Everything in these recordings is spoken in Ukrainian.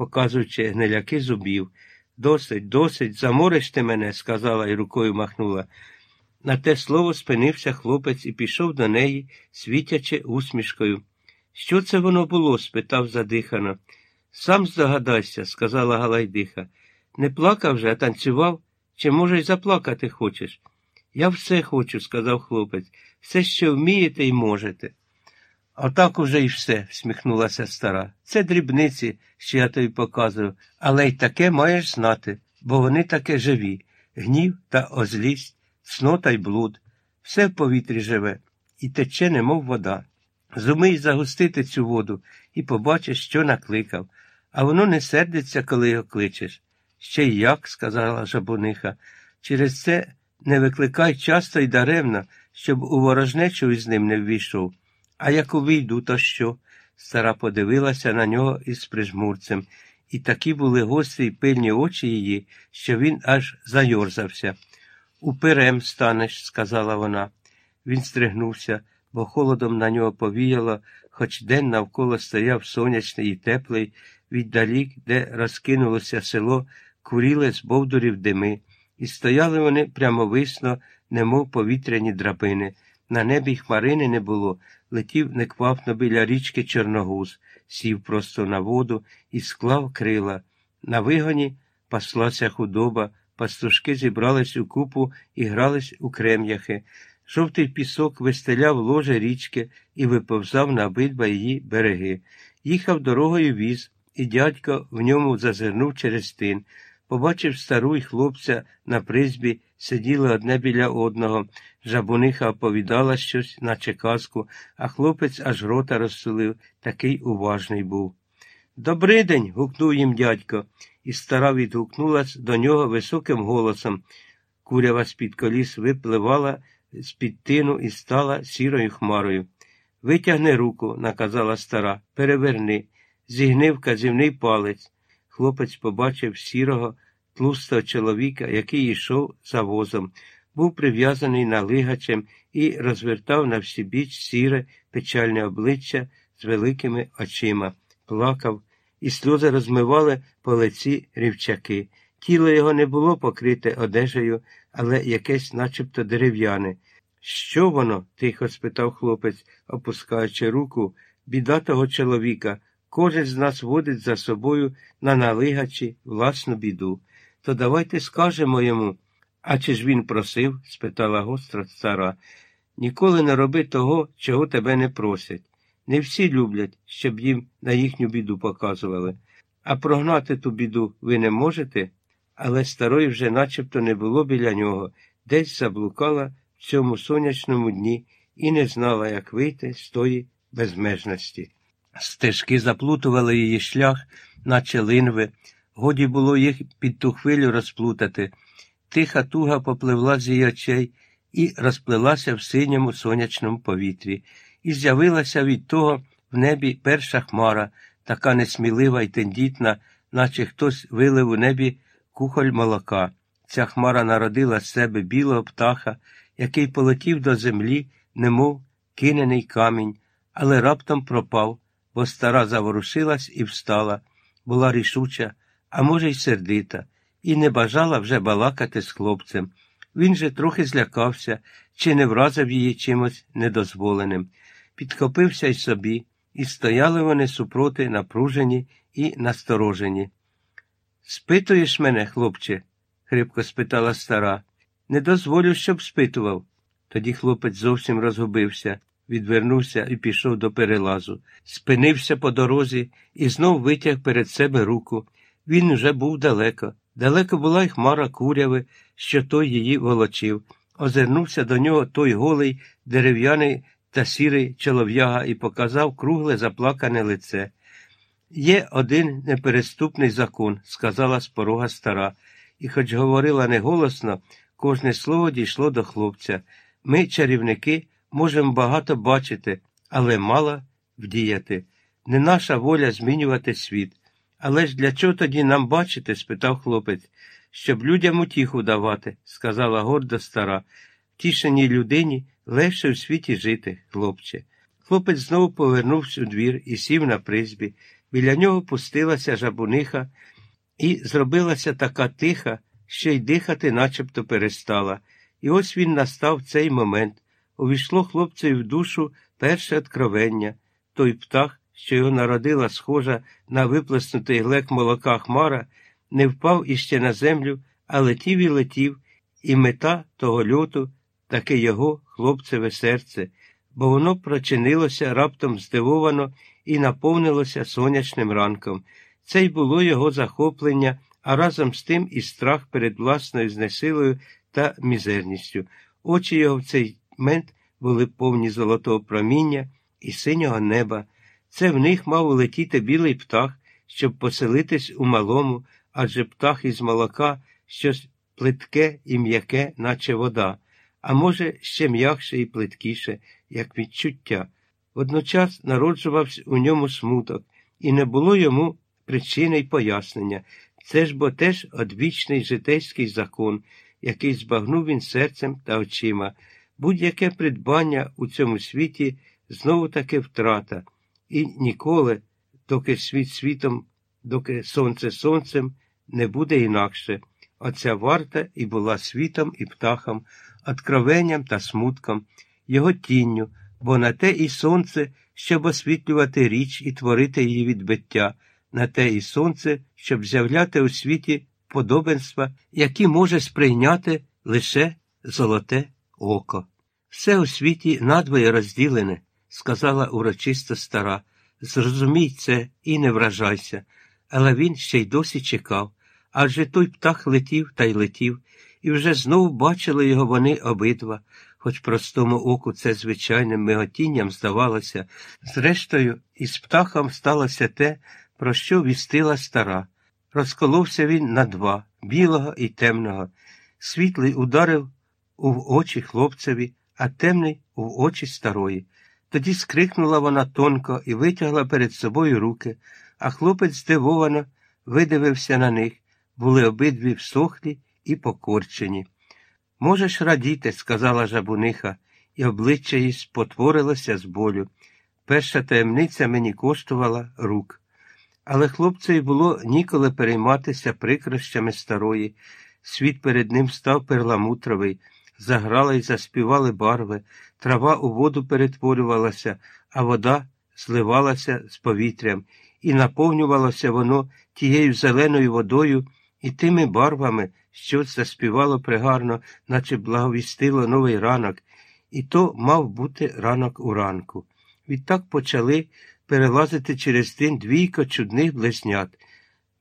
показуючи гниляки зубів. Досить, досить, замориш ти мене, сказала і рукою махнула. На те слово спинився хлопець і пішов до неї, світячи усмішкою. Що це воно було? спитав задихано. Сам здогадайся, сказала Галайдиха. Не плакав же, а танцював, чи, може, й заплакати хочеш? Я все хочу, сказав хлопець, все, що вмієте і можете. Отак уже й все, всміхнулася стара. Це дрібниці, що я тобі показую, але й таке маєш знати, бо вони таке живі гнів та озлість, цнота й блуд. Все в повітрі живе і тече, немов вода. Зумий загустити цю воду і побачиш, що накликав, а воно не сердиться, коли його кличеш. Ще й як, сказала жабуниха, через це не викликай часто й даремно, щоб у ворожнечу із ним не ввійшов. А як увійду, то що? Стара подивилася на нього із прижмурцем, і такі були гострі й пильні очі її, що він аж зайорзався. Уперем станеш, сказала вона. Він стригнувся, бо холодом на нього повіяло, хоч день навколо стояв сонячний і теплий, віддалік, де розкинулося село, куріли з бовдурів дими, і стояли вони прямовисно, немов повітряні драбини. На небі й хмарини не було, летів неквапно біля річки Чорногуз, сів просто на воду і склав крила. На вигоні паслася худоба, пастушки зібрались у купу і грались у крем'яхи. Жовтий пісок вистеляв ложе річки і виповзав на обидва її береги. Їхав дорогою віз, і дядько в ньому зазирнув через тин. Побачив стару й хлопця на призбі, сиділи одне біля одного. Жабуниха оповідала щось, наче казку, а хлопець аж рота розсулив, такий уважний був. «Добрий день!» – гукнув їм дядько, і стара відгукнулась до нього високим голосом. Курява з-під коліс випливала з-під тину і стала сірою хмарою. Витягни руку, наказала стара, переверни, зігни вказівний палець. Хлопець побачив сірого, тлустого чоловіка, який йшов за возом, був прив'язаний налигачем і розвертав на всі біч сіре, печальне обличчя з великими очима, плакав, і сльози розмивали по лиці рівчаки. Тіло його не було покрите одежею, але якесь начебто дерев'яне. Що воно? тихо спитав хлопець, опускаючи руку, біда того чоловіка. Кожен з нас водить за собою на налигачі власну біду. То давайте скажемо йому. А чи ж він просив? спитала гостра стара. Ніколи не роби того, чого тебе не просять. Не всі люблять, щоб їм на їхню біду показували. А прогнати ту біду ви не можете, але старої вже начебто не було біля нього, десь заблукала в цьому сонячному дні і не знала, як вийти з тої безмежності. Стежки заплутували її шлях, наче линви, годі було їх під ту хвилю розплутати. Тиха туга попливла з її очей і розплилася в синьому сонячному повітрі, і з'явилася від того в небі перша хмара, така несмілива й тендітна, наче хтось вилив у небі кухоль молока. Ця хмара народила з себе білого птаха, який полетів до землі, немов кинений камінь, але раптом пропав, бо стара заворушилась і встала, була рішуча, а може, й сердита, і не бажала вже балакати з хлопцем. Він же трохи злякався, чи не вразив її чимось недозволеним. Підхопився й собі, і стояли вони супроти напружені і насторожені. Спитуєш мене, хлопче? хрипко спитала стара. Не дозволю, щоб спитував. Тоді хлопець зовсім розгубився, відвернувся і пішов до перелазу, спинився по дорозі і знов витяг перед себе руку. Він уже був далеко. Далеко була й хмара куряви, що той її волочив. Озирнувся до нього той голий, дерев'яний та сірий чолов'яга і показав кругле заплакане лице. Є один непереступний закон, сказала з порога стара, і, хоч говорила неголосно, кожне слово дійшло до хлопця. Ми, чарівники, можемо багато бачити, але мало вдіяти. Не наша воля змінювати світ. Але ж для чого тоді нам бачити? спитав хлопець. Щоб людям утіху давати, сказала гордо стара. Тішеній людині легше в світі жити, хлопче. Хлопець знову повернувся у двір і сів на призбі. Біля нього пустилася жабуниха і зробилася така тиха, що й дихати начебто перестала. І ось він настав цей момент. Увійшло хлопцеві в душу перше откровення. Той птах, що його народила, схожа на виплеснутий глек молока хмара, не впав іще на землю, а летів і летів, і мета того льоту таке його хлопцеве серце, бо воно прочинилося раптом здивовано і наповнилося сонячним ранком. Це й було його захоплення, а разом з тим і страх перед власною знесилою та мізерністю. Очі його в цей мент були повні золотого проміння і синього неба. Це в них мав улетіти білий птах, щоб поселитись у малому, адже птах із молока щось плитке і м'яке, наче вода, а може, ще м'якше і плиткіше, як відчуття. Водночас народжувався у ньому смуток, і не було йому причини й пояснення. Це ж бо теж одвічний житейський закон, який збагнув він серцем та очима. Будь-яке придбання у цьому світі знову таки втрата, і ніколи, доки світ світом, доки сонце сонцем, не буде інакше. Оця варта і була світом і птахом, откровенням та смутком, його тінню, бо на те і сонце, щоб освітлювати річ і творити її відбиття, на те і сонце, щоб з'являти у світі подобенства, які може сприйняти лише золоте око. Все у світі надвоє розділене, сказала урочисто стара. Зрозумій це і не вражайся. Але він ще й досі чекав. Адже той птах летів та й летів, і вже знову бачили його вони обидва, хоч простому оку це звичайним миготінням здавалося. Зрештою, із птахом сталося те, про що вістила стара. Розколовся він на два білого і темного. Світлий ударив у очі хлопцеві, а темний у очі старої. Тоді скрикнула вона тонко і витягла перед собою руки, а хлопець здивовано видивився на них були обидві всохлі і покорчені. Можеш радіти, сказала жабуниха, і обличчя їй спотворилося з болю. Перша таємниця мені коштувала рук. Але хлопцеві було ніколи перейматися прикрощами старої. Світ перед ним став перламутровий, заграли й заспівали барви, трава у воду перетворювалася, а вода зливалася з повітрям, і наповнювалося воно тією зеленою водою і тими барвами, що заспівало пригарно, наче благовістило новий ранок, і то мав бути ранок у ранку. Відтак почали перелазити через тин двійко чудних близнят.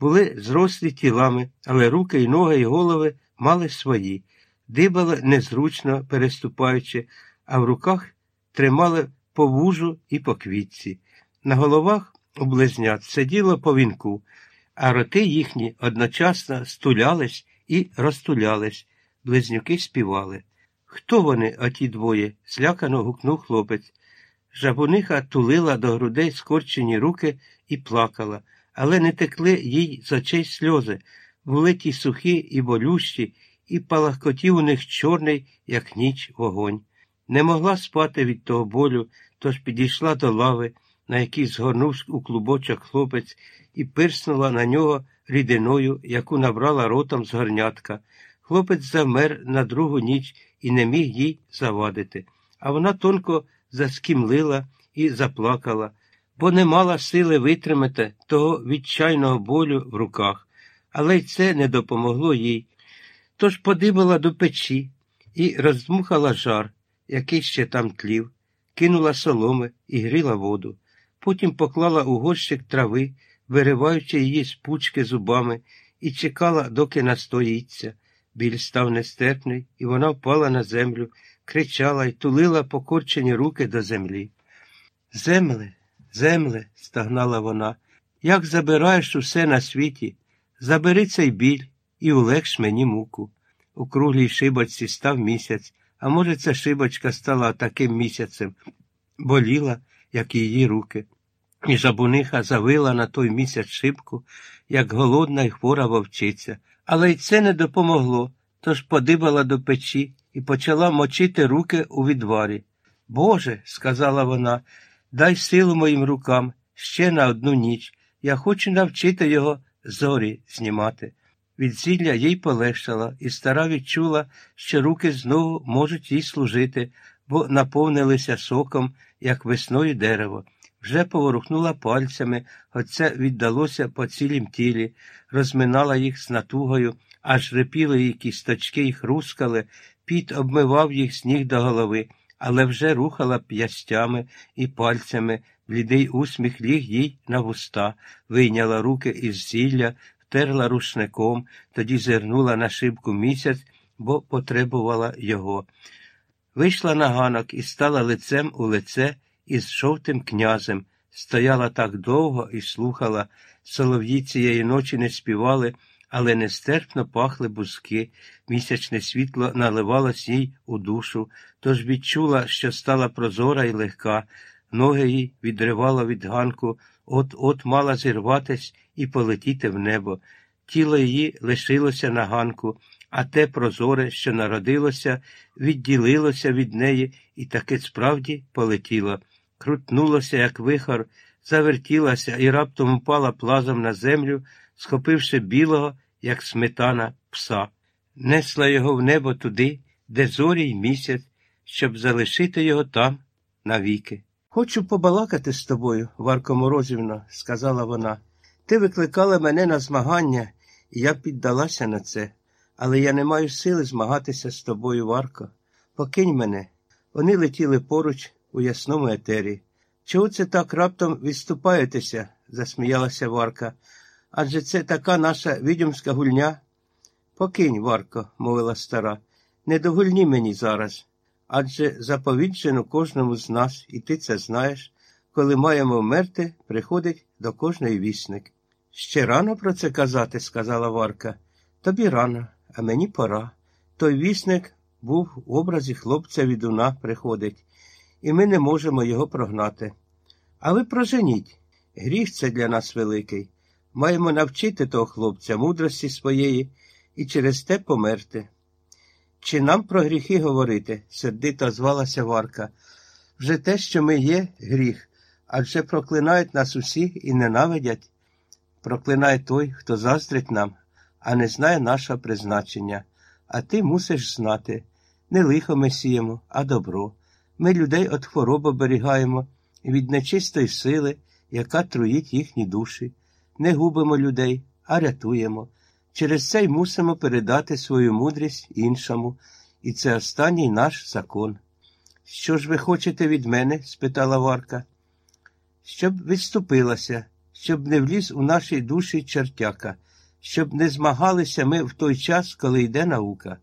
Були зрослі тілами, але руки й ноги, і голови мали свої, дибали незручно переступаючи, а в руках тримали по вужу і по квітці. На головах у близнят сиділо по вінку а роти їхні одночасно стулялись і розтулялись, близнюки співали. Хто вони, оті двоє? злякано гукнув хлопець. Жабуниха тулила до грудей скорчені руки і плакала, але не текли їй з очей сльози, були ті сухі і болющі, і палахкотів у них чорний, як ніч, вогонь. Не могла спати від того болю, тож підійшла до лави, на якій згорнув у клубочок хлопець і пирснула на нього рідиною, яку набрала ротом з горнятка. Хлопець замер на другу ніч і не міг їй завадити. А вона тонко заскімлила і заплакала, бо не мала сили витримати того відчайного болю в руках, але й це не допомогло їй. Тож подибала до печі і роздмухала жар, який ще там тлів, кинула соломи і гріла воду. Потім поклала у горщик трави вириваючи її з пучки зубами, і чекала, доки настоїться. Біль став нестерпний, і вона впала на землю, кричала і тулила покорчені руки до землі. Земле, земле, стагнала вона, як забираєш усе на світі, забери цей біль і улегш мені муку. У круглій шибочці став місяць, а може, ця шибочка стала таким місяцем, боліла, як її руки. І жабуниха завила на той місяць шибку, як голодна й хвора вовчиця. Але й це не допомогло, тож подибала до печі і почала мочити руки у відварі. Боже, сказала вона, дай силу моїм рукам ще на одну ніч. Я хочу навчити його зорі знімати. Від зілля їй полегшало, і стара відчула, що руки знову можуть їй служити, бо наповнилися соком, як весною дерево. Вже поворухнула пальцями, хоч це віддалося по цілім тілі, розминала їх з натугою, аж репіли її кісточки й хрускали, піт обмивав їх з ніг до голови, але вже рухала п'ястями і пальцями, блідий усміх ліг їй на вуста, вийняла руки із зілля, втерла рушником, тоді зирнула на шибку місяць, бо потребувала його. Вийшла на ганок і стала лицем у лице із жовтим князем, стояла так довго і слухала. Солов'ї цієї ночі не співали, але нестерпно пахли бузки, місячне світло наливалось їй у душу, тож відчула, що стала прозора і легка, ноги їй відривало від ганку, от-от мала зірватись і полетіти в небо. Тіло її лишилося на ганку, а те прозоре, що народилося, відділилося від неї і таки справді полетіло. Крутнулося, як вихор, завертілася і раптом упала плазом на землю, схопивши білого, як сметана, пса. Несла його в небо туди, де зорі й місяць, щоб залишити його там навіки. Хочу побалакати з тобою, Варко Морозівна, сказала вона. Ти викликала мене на змагання, і я піддалася на це, але я не маю сили змагатися з тобою, Варко. Покинь мене. Вони летіли поруч у ясному етері. Чого це так раптом відступаєтеся? засміялася Варка. Адже це така наша відьомська гульня. Покинь, Варко, мовила стара, не догульні мені зараз. Адже заповіджено кожному з нас, і ти це знаєш, коли маємо вмерти, приходить до кожної вісник. Ще рано про це казати, сказала Варка. Тобі рано, а мені пора. Той вісник був в образі хлопця відуна приходить, і ми не можемо його прогнати. А ви проженіть. Гріх це для нас великий. Маємо навчити того хлопця мудрості своєї і через те померти. Чи нам про гріхи говорити? сердито звалася Варка. Вже те, що ми є, гріх, адже проклинають нас усі і ненавидять. Проклинає той, хто заздрить нам, а не знає нашого призначення. А ти мусиш знати не лихо ми сіємо, а добро. Ми людей від хвороб оберігаємо від нечистої сили, яка труїть їхні душі. Не губимо людей, а рятуємо. Через це й мусимо передати свою мудрість іншому, і це останній наш закон. Що ж ви хочете від мене? спитала Варка. Щоб відступилася, щоб не вліз у наші душі чертяка, щоб не змагалися ми в той час, коли йде наука.